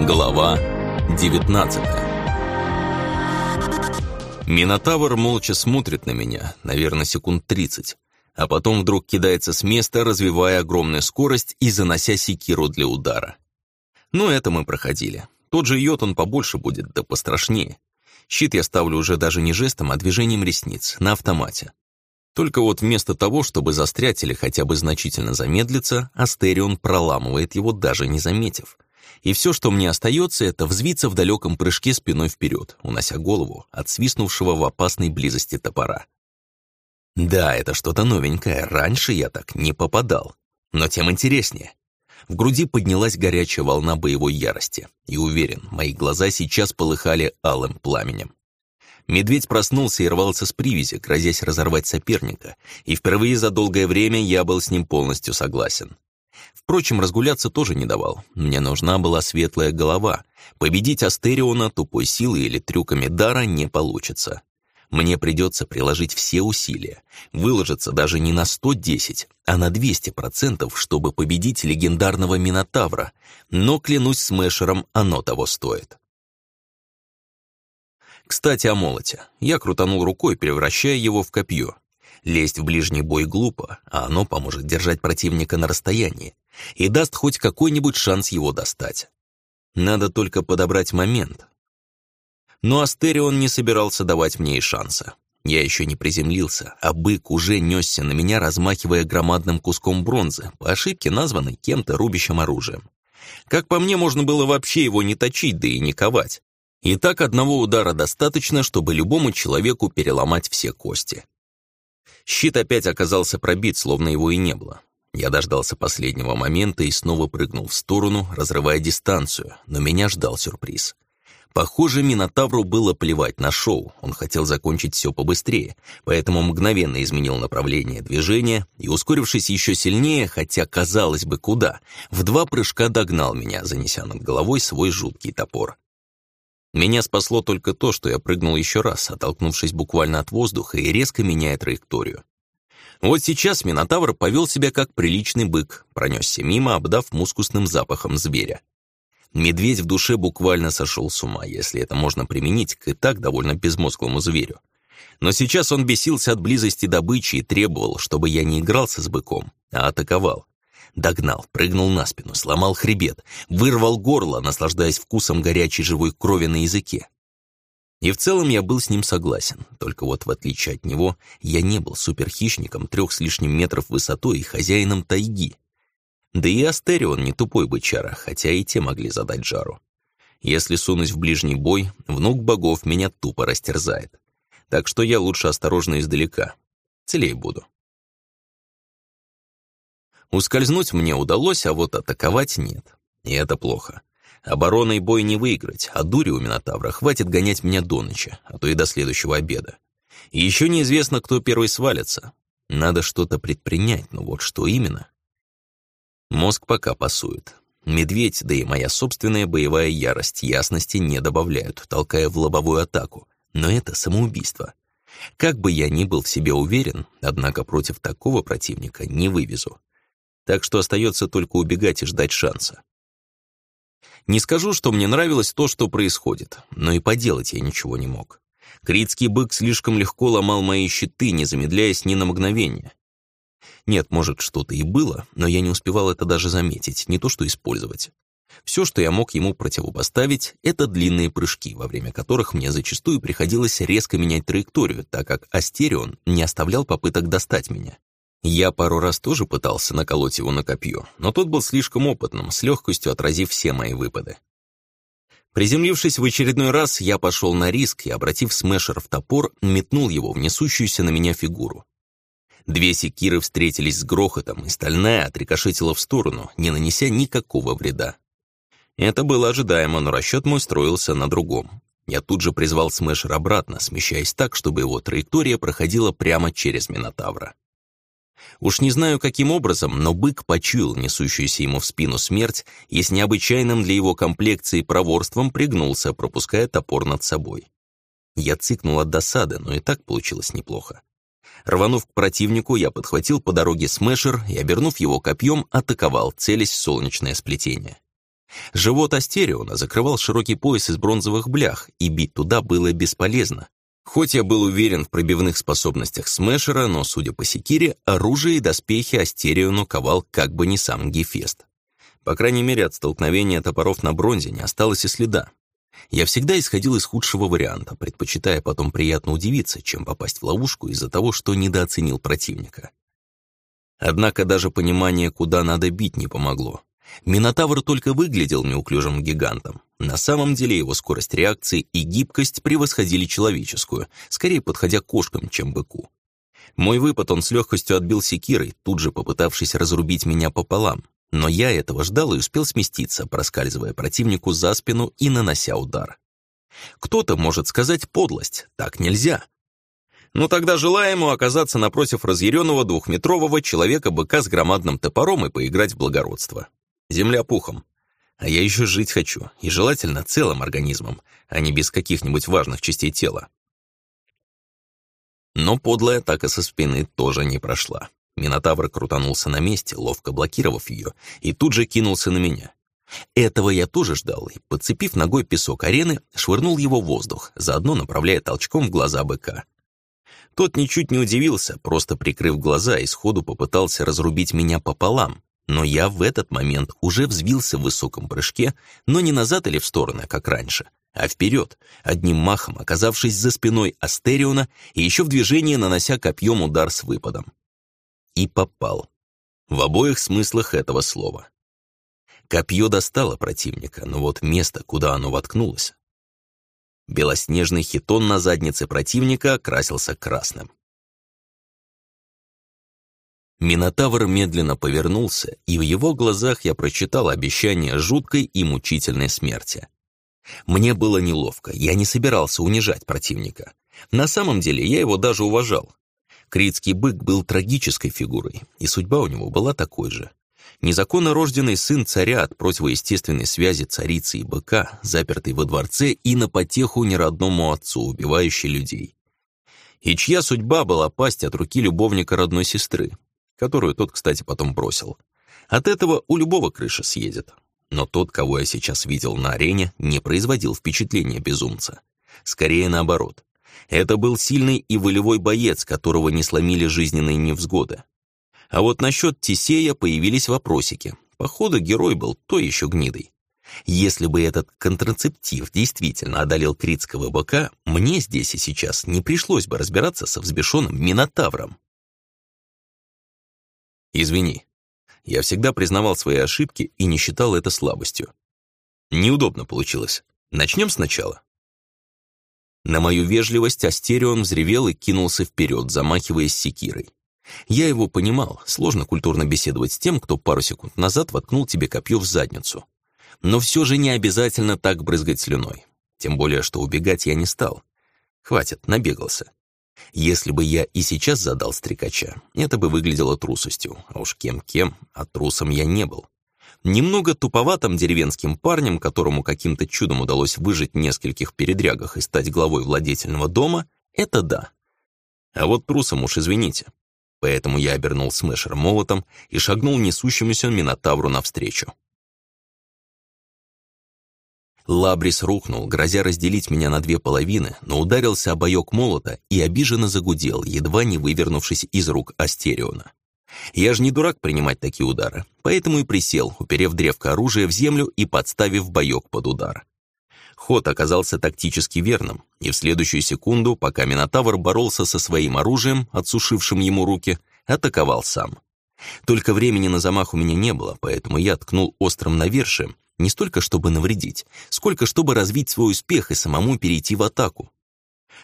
Глава 19 Минотавр молча смотрит на меня, наверное, секунд 30, а потом вдруг кидается с места, развивая огромную скорость и занося секиру для удара. Ну, это мы проходили. Тот же йод он побольше будет, да пострашнее. Щит я ставлю уже даже не жестом, а движением ресниц, на автомате. Только вот вместо того, чтобы застрять или хотя бы значительно замедлиться, Астерион проламывает его, даже не заметив. И все, что мне остается, это взвиться в далеком прыжке спиной вперед, унося голову от свистнувшего в опасной близости топора. Да, это что-то новенькое, раньше я так не попадал. Но тем интереснее. В груди поднялась горячая волна боевой ярости, и уверен, мои глаза сейчас полыхали алым пламенем. Медведь проснулся и рвался с привязи, грозясь разорвать соперника, и впервые за долгое время я был с ним полностью согласен. Впрочем, разгуляться тоже не давал. Мне нужна была светлая голова. Победить Астериона тупой силой или трюками дара не получится. Мне придется приложить все усилия, выложиться даже не на 110, а на 200%, чтобы победить легендарного Минотавра, но, клянусь смешером, оно того стоит. Кстати, о молоте. Я крутанул рукой, превращая его в копье. Лезть в ближний бой глупо, а оно поможет держать противника на расстоянии и даст хоть какой-нибудь шанс его достать. Надо только подобрать момент. Но Астерион не собирался давать мне и шанса. Я еще не приземлился, а бык уже несся на меня, размахивая громадным куском бронзы, по ошибке названной кем-то рубящим оружием. Как по мне, можно было вообще его не точить, да и не ковать. И так одного удара достаточно, чтобы любому человеку переломать все кости. Щит опять оказался пробит, словно его и не было. Я дождался последнего момента и снова прыгнул в сторону, разрывая дистанцию, но меня ждал сюрприз. Похоже, Минотавру было плевать на шоу, он хотел закончить все побыстрее, поэтому мгновенно изменил направление движения и, ускорившись еще сильнее, хотя казалось бы куда, в два прыжка догнал меня, занеся над головой свой жуткий топор. Меня спасло только то, что я прыгнул еще раз, оттолкнувшись буквально от воздуха и резко меняя траекторию. Вот сейчас Минотавр повел себя как приличный бык, пронесся мимо, обдав мускусным запахом зверя. Медведь в душе буквально сошел с ума, если это можно применить к и так довольно безмозглому зверю. Но сейчас он бесился от близости добычи и требовал, чтобы я не игрался с быком, а атаковал. Догнал, прыгнул на спину, сломал хребет, вырвал горло, наслаждаясь вкусом горячей живой крови на языке. И в целом я был с ним согласен, только вот в отличие от него, я не был суперхищником трех с лишним метров высотой и хозяином тайги. Да и Астерион не тупой бычара, хотя и те могли задать жару. Если сунусь в ближний бой, внук богов меня тупо растерзает. Так что я лучше осторожно издалека. Целей буду. Ускользнуть мне удалось, а вот атаковать нет. И это плохо. Обороной бой не выиграть, а дури у Минотавра хватит гонять меня до ночи, а то и до следующего обеда. И еще неизвестно, кто первый свалится. Надо что-то предпринять, но вот что именно? Мозг пока пасует. Медведь, да и моя собственная боевая ярость ясности не добавляют, толкая в лобовую атаку. Но это самоубийство. Как бы я ни был в себе уверен, однако против такого противника не вывезу так что остается только убегать и ждать шанса. Не скажу, что мне нравилось то, что происходит, но и поделать я ничего не мог. Критский бык слишком легко ломал мои щиты, не замедляясь ни на мгновение. Нет, может, что-то и было, но я не успевал это даже заметить, не то что использовать. Все, что я мог ему противопоставить, это длинные прыжки, во время которых мне зачастую приходилось резко менять траекторию, так как Астерион не оставлял попыток достать меня. Я пару раз тоже пытался наколоть его на копье, но тот был слишком опытным, с легкостью отразив все мои выпады. Приземлившись в очередной раз, я пошел на риск и, обратив смешер в топор, метнул его в несущуюся на меня фигуру. Две секиры встретились с грохотом, и стальная отрикошетила в сторону, не нанеся никакого вреда. Это было ожидаемо, но расчет мой строился на другом. Я тут же призвал смешер обратно, смещаясь так, чтобы его траектория проходила прямо через Минотавра. Уж не знаю, каким образом, но бык почуял несущуюся ему в спину смерть и с необычайным для его комплекции проворством пригнулся, пропуская топор над собой. Я цикнул от досады, но и так получилось неплохо. Рванув к противнику, я подхватил по дороге смешер и, обернув его копьем, атаковал, целясь в солнечное сплетение. Живот Астериона закрывал широкий пояс из бронзовых блях, и бить туда было бесполезно. Хоть я был уверен в пробивных способностях Смешера, но, судя по секире, оружие и доспехи Астериону ковал как бы не сам Гефест. По крайней мере, от столкновения топоров на бронзе не осталось и следа. Я всегда исходил из худшего варианта, предпочитая потом приятно удивиться, чем попасть в ловушку из-за того, что недооценил противника. Однако даже понимание, куда надо бить, не помогло. Минотавр только выглядел неуклюжим гигантом. На самом деле его скорость реакции и гибкость превосходили человеческую, скорее подходя кошкам, чем быку. Мой выпад он с легкостью отбил секирой, тут же попытавшись разрубить меня пополам. Но я этого ждал и успел сместиться, проскальзывая противнику за спину и нанося удар. Кто-то может сказать подлость, так нельзя. Ну тогда желаю ему оказаться напротив разъяренного двухметрового человека-быка с громадным топором и поиграть в благородство. Земля пухом. А я еще жить хочу, и желательно целым организмом, а не без каких-нибудь важных частей тела. Но подлая атака со спины тоже не прошла. Минотавр крутанулся на месте, ловко блокировав ее, и тут же кинулся на меня. Этого я тоже ждал, и, подцепив ногой песок арены, швырнул его в воздух, заодно направляя толчком в глаза быка. Тот ничуть не удивился, просто прикрыв глаза и сходу попытался разрубить меня пополам, но я в этот момент уже взвился в высоком прыжке, но не назад или в стороны, как раньше, а вперед, одним махом оказавшись за спиной Астериона и еще в движении нанося копьем удар с выпадом и попал. В обоих смыслах этого слова. Копье достало противника, но вот место, куда оно воткнулось. Белоснежный хитон на заднице противника окрасился красным. Минотавр медленно повернулся, и в его глазах я прочитал обещание жуткой и мучительной смерти. Мне было неловко, я не собирался унижать противника. На самом деле я его даже уважал. Критский бык был трагической фигурой, и судьба у него была такой же. Незаконно рожденный сын царя от противоестественной связи царицы и быка, запертый во дворце и на потеху неродному отцу, убивающий людей. И чья судьба была пасть от руки любовника родной сестры, которую тот, кстати, потом бросил. От этого у любого крыша съедет. Но тот, кого я сейчас видел на арене, не производил впечатления безумца. Скорее наоборот. Это был сильный и волевой боец, которого не сломили жизненные невзгоды. А вот насчет Тисея появились вопросики. Походу, герой был то еще гнидой. Если бы этот контрацептив действительно одолел критского быка, мне здесь и сейчас не пришлось бы разбираться со взбешенным Минотавром. Извини. Я всегда признавал свои ошибки и не считал это слабостью. Неудобно получилось. Начнем сначала. На мою вежливость Астерион взревел и кинулся вперед, замахиваясь секирой. Я его понимал, сложно культурно беседовать с тем, кто пару секунд назад воткнул тебе копье в задницу. Но все же не обязательно так брызгать слюной. Тем более, что убегать я не стал. Хватит, набегался. Если бы я и сейчас задал стрекача, это бы выглядело трусостью, а уж кем-кем, а трусом я не был. Немного туповатым деревенским парнем, которому каким-то чудом удалось выжить в нескольких передрягах и стать главой владетельного дома, это да. А вот трусом уж извините. Поэтому я обернул смешер молотом и шагнул несущемуся Минотавру навстречу. Лабрис рухнул, грозя разделить меня на две половины, но ударился об боек молота и обиженно загудел, едва не вывернувшись из рук Астериона. Я же не дурак принимать такие удары, поэтому и присел, уперев древко оружия в землю и подставив боек под удар. Ход оказался тактически верным, и в следующую секунду, пока Минотавр боролся со своим оружием, отсушившим ему руки, атаковал сам. Только времени на замах у меня не было, поэтому я ткнул острым навершием, не столько чтобы навредить, сколько чтобы развить свой успех и самому перейти в атаку.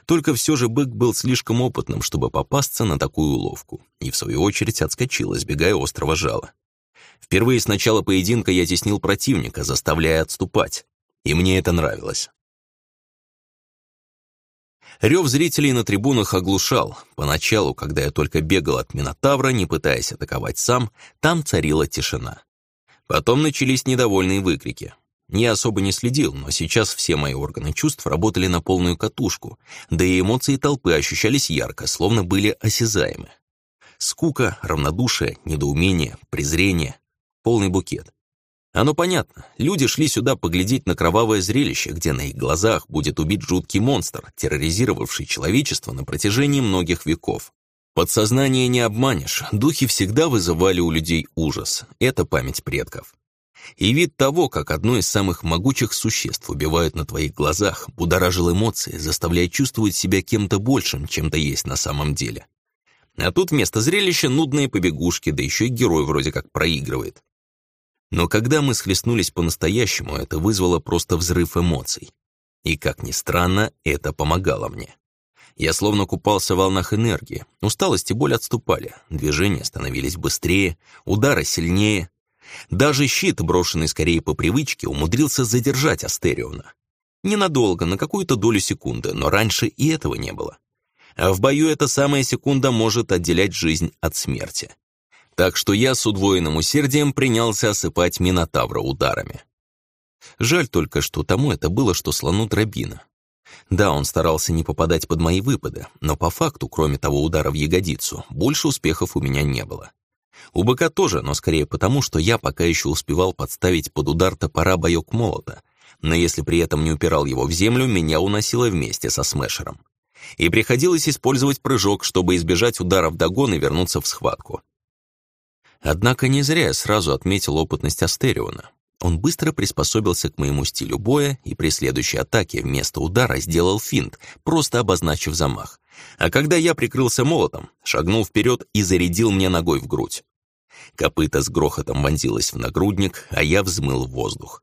Только все же бык был слишком опытным, чтобы попасться на такую уловку, и в свою очередь отскочил, избегая острого жала. Впервые с начала поединка я теснил противника, заставляя отступать, и мне это нравилось. Рев зрителей на трибунах оглушал. Поначалу, когда я только бегал от Минотавра, не пытаясь атаковать сам, там царила тишина. Потом начались недовольные выкрики. Я особо не следил, но сейчас все мои органы чувств работали на полную катушку, да и эмоции толпы ощущались ярко, словно были осязаемы. Скука, равнодушие, недоумение, презрение. Полный букет. Оно понятно. Люди шли сюда поглядеть на кровавое зрелище, где на их глазах будет убит жуткий монстр, терроризировавший человечество на протяжении многих веков. Подсознание не обманешь, духи всегда вызывали у людей ужас. Это память предков. И вид того, как одно из самых могучих существ убивают на твоих глазах, будоражил эмоции, заставляя чувствовать себя кем-то большим, чем то есть на самом деле. А тут вместо зрелища нудные побегушки, да еще и герой вроде как проигрывает. Но когда мы схлестнулись по-настоящему, это вызвало просто взрыв эмоций. И, как ни странно, это помогало мне. Я словно купался в волнах энергии. Усталость и боль отступали, движения становились быстрее, удары сильнее. Даже щит, брошенный скорее по привычке, умудрился задержать Астериона. Ненадолго, на какую-то долю секунды, но раньше и этого не было. А в бою эта самая секунда может отделять жизнь от смерти так что я с удвоенным усердием принялся осыпать Минотавра ударами. Жаль только, что тому это было, что слону дробина. Да, он старался не попадать под мои выпады, но по факту, кроме того удара в ягодицу, больше успехов у меня не было. У быка тоже, но скорее потому, что я пока еще успевал подставить под удар топора боек молота, но если при этом не упирал его в землю, меня уносило вместе со смешером. И приходилось использовать прыжок, чтобы избежать удара в догон и вернуться в схватку. Однако не зря я сразу отметил опытность Астериона. Он быстро приспособился к моему стилю боя и при следующей атаке вместо удара сделал финт, просто обозначив замах. А когда я прикрылся молотом, шагнул вперед и зарядил мне ногой в грудь. Копыта с грохотом вонзилась в нагрудник, а я взмыл в воздух.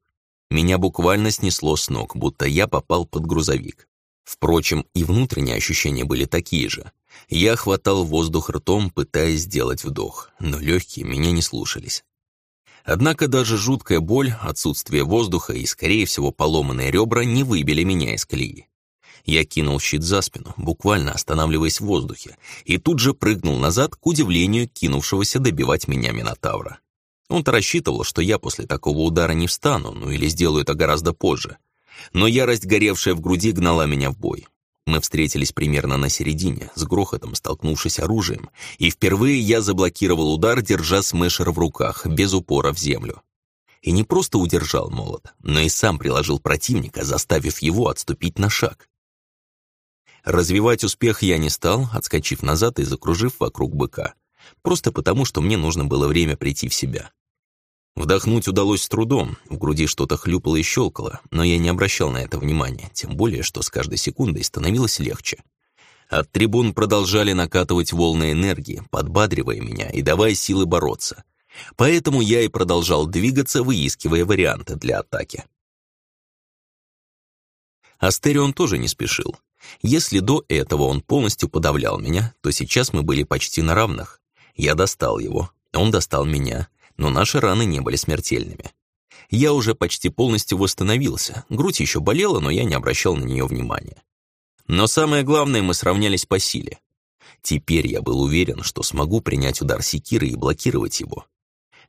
Меня буквально снесло с ног, будто я попал под грузовик. Впрочем, и внутренние ощущения были такие же. Я хватал воздух ртом, пытаясь сделать вдох, но легкие меня не слушались. Однако даже жуткая боль, отсутствие воздуха и, скорее всего, поломанные ребра не выбили меня из колеи. Я кинул щит за спину, буквально останавливаясь в воздухе, и тут же прыгнул назад к удивлению кинувшегося добивать меня Минотавра. Он-то рассчитывал, что я после такого удара не встану, ну или сделаю это гораздо позже. Но ярость, горевшая в груди, гнала меня в бой. Мы встретились примерно на середине, с грохотом столкнувшись оружием, и впервые я заблокировал удар, держа смешер в руках, без упора в землю. И не просто удержал молот, но и сам приложил противника, заставив его отступить на шаг. Развивать успех я не стал, отскочив назад и закружив вокруг быка, просто потому, что мне нужно было время прийти в себя. Вдохнуть удалось с трудом, в груди что-то хлюпало и щелкало, но я не обращал на это внимания, тем более, что с каждой секундой становилось легче. От трибун продолжали накатывать волны энергии, подбадривая меня и давая силы бороться. Поэтому я и продолжал двигаться, выискивая варианты для атаки. Астерион тоже не спешил. Если до этого он полностью подавлял меня, то сейчас мы были почти на равных. Я достал его, он достал меня, но наши раны не были смертельными. Я уже почти полностью восстановился, грудь еще болела, но я не обращал на нее внимания. Но самое главное, мы сравнялись по силе. Теперь я был уверен, что смогу принять удар секиры и блокировать его.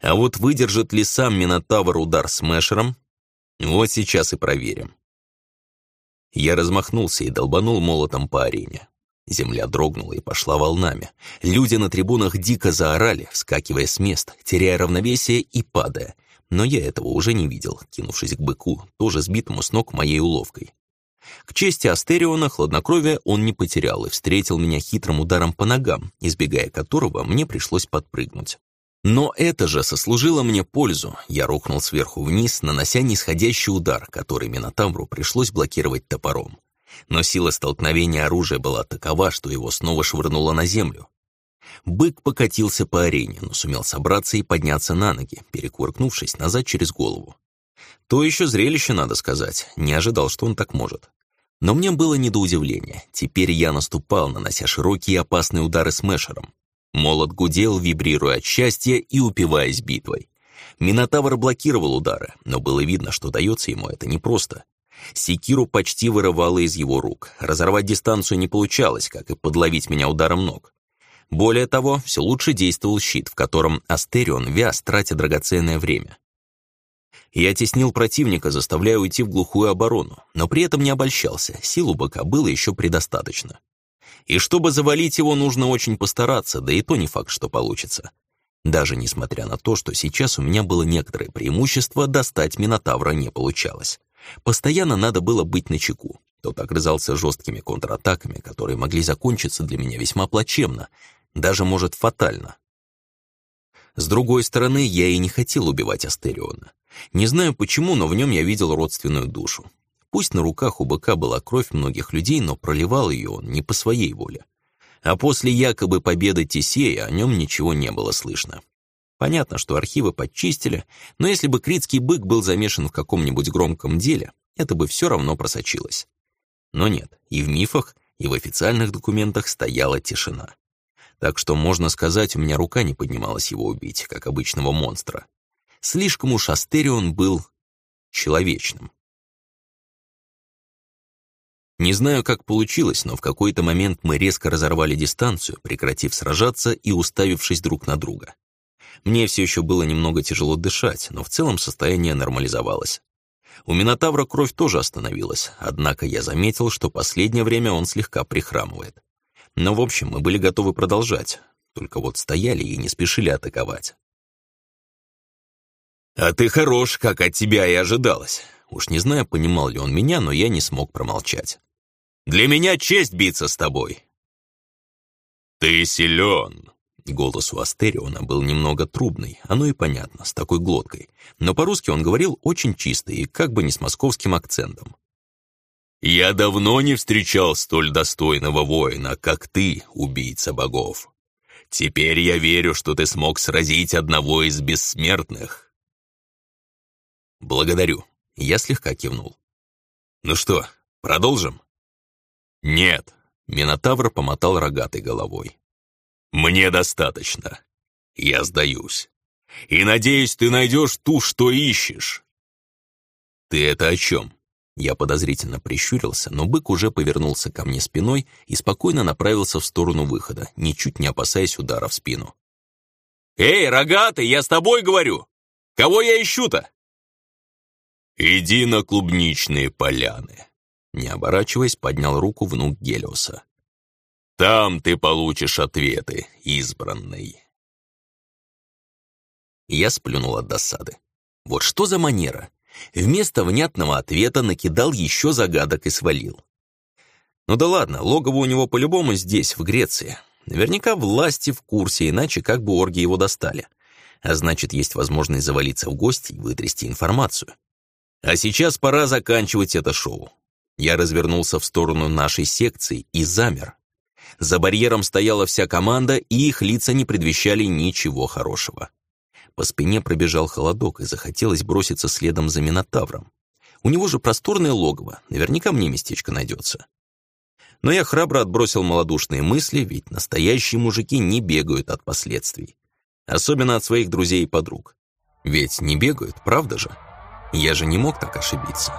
А вот выдержит ли сам Минотавр удар с Мэшером? Вот сейчас и проверим. Я размахнулся и долбанул молотом по арене. Земля дрогнула и пошла волнами. Люди на трибунах дико заорали, вскакивая с мест, теряя равновесие и падая. Но я этого уже не видел, кинувшись к быку, тоже сбитому с ног моей уловкой. К чести Астериона, хладнокровие он не потерял и встретил меня хитрым ударом по ногам, избегая которого мне пришлось подпрыгнуть. Но это же сослужило мне пользу. Я рухнул сверху вниз, нанося нисходящий удар, который Минотавру пришлось блокировать топором но сила столкновения оружия была такова, что его снова швырнуло на землю. Бык покатился по арене, но сумел собраться и подняться на ноги, перекувыркнувшись назад через голову. То еще зрелище, надо сказать, не ожидал, что он так может. Но мне было не до удивления. Теперь я наступал, нанося широкие и опасные удары смешером. Молот гудел, вибрируя от счастья и упиваясь битвой. Минотавр блокировал удары, но было видно, что дается ему это непросто. Секиру почти вырывало из его рук. Разорвать дистанцию не получалось, как и подловить меня ударом ног. Более того, все лучше действовал щит, в котором Астерион вяз, тратя драгоценное время. Я теснил противника, заставляя уйти в глухую оборону, но при этом не обольщался, сил у было еще предостаточно. И чтобы завалить его, нужно очень постараться, да и то не факт, что получится. Даже несмотря на то, что сейчас у меня было некоторое преимущество, достать Минотавра не получалось. Постоянно надо было быть начеку. Тот огрызался жесткими контратаками, которые могли закончиться для меня весьма плачевно, даже, может, фатально. С другой стороны, я и не хотел убивать Астериона. Не знаю почему, но в нем я видел родственную душу. Пусть на руках у быка была кровь многих людей, но проливал ее он не по своей воле. А после якобы победы Тесея о нем ничего не было слышно. Понятно, что архивы подчистили, но если бы критский бык был замешан в каком-нибудь громком деле, это бы все равно просочилось. Но нет, и в мифах, и в официальных документах стояла тишина. Так что, можно сказать, у меня рука не поднималась его убить, как обычного монстра. Слишком уж Астерион был человечным. Не знаю, как получилось, но в какой-то момент мы резко разорвали дистанцию, прекратив сражаться и уставившись друг на друга. Мне все еще было немного тяжело дышать, но в целом состояние нормализовалось. У Минотавра кровь тоже остановилась, однако я заметил, что последнее время он слегка прихрамывает. Но, в общем, мы были готовы продолжать, только вот стояли и не спешили атаковать. «А ты хорош, как от тебя и ожидалось». Уж не знаю, понимал ли он меня, но я не смог промолчать. «Для меня честь биться с тобой». «Ты силен», Голос у Астериона был немного трубный, оно и понятно, с такой глоткой. Но по-русски он говорил очень чисто и как бы не с московским акцентом. «Я давно не встречал столь достойного воина, как ты, убийца богов. Теперь я верю, что ты смог сразить одного из бессмертных». «Благодарю», — я слегка кивнул. «Ну что, продолжим?» «Нет», — Минотавр помотал рогатой головой. Мне достаточно. Я сдаюсь. И надеюсь, ты найдешь ту, что ищешь. Ты это о чем? Я подозрительно прищурился, но бык уже повернулся ко мне спиной и спокойно направился в сторону выхода, ничуть не опасаясь удара в спину. «Эй, рогатый, я с тобой говорю! Кого я ищу-то?» «Иди на клубничные поляны», — не оборачиваясь, поднял руку внук Гелиоса. Там ты получишь ответы, избранный. Я сплюнул от досады. Вот что за манера? Вместо внятного ответа накидал еще загадок и свалил. Ну да ладно, логово у него по-любому здесь, в Греции. Наверняка власти в курсе, иначе как бы орги его достали. А значит, есть возможность завалиться в гости и вытрясти информацию. А сейчас пора заканчивать это шоу. Я развернулся в сторону нашей секции и замер, за барьером стояла вся команда, и их лица не предвещали ничего хорошего. По спине пробежал холодок, и захотелось броситься следом за Минотавром. У него же просторное логово, наверняка мне местечко найдется. Но я храбро отбросил малодушные мысли, ведь настоящие мужики не бегают от последствий. Особенно от своих друзей и подруг. Ведь не бегают, правда же? Я же не мог так ошибиться.